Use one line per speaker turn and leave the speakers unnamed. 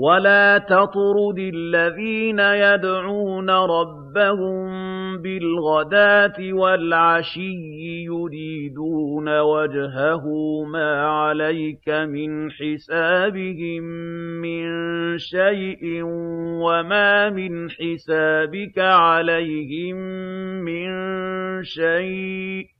وَلَا تَطْرُدِ الَّذِينَ يَدْعُونَ رَبَّهُم بِالْغَدَاةِ وَالْعَشِيِّ يُرِيدُونَ وَجْهَهُ مَا عَلَيْكَ مِنْ حِسَابِهِم مِّن شَيْءٍ وَمَا مِنْ حِسَابِكَ عَلَيْهِم مِّن شَيْءٍ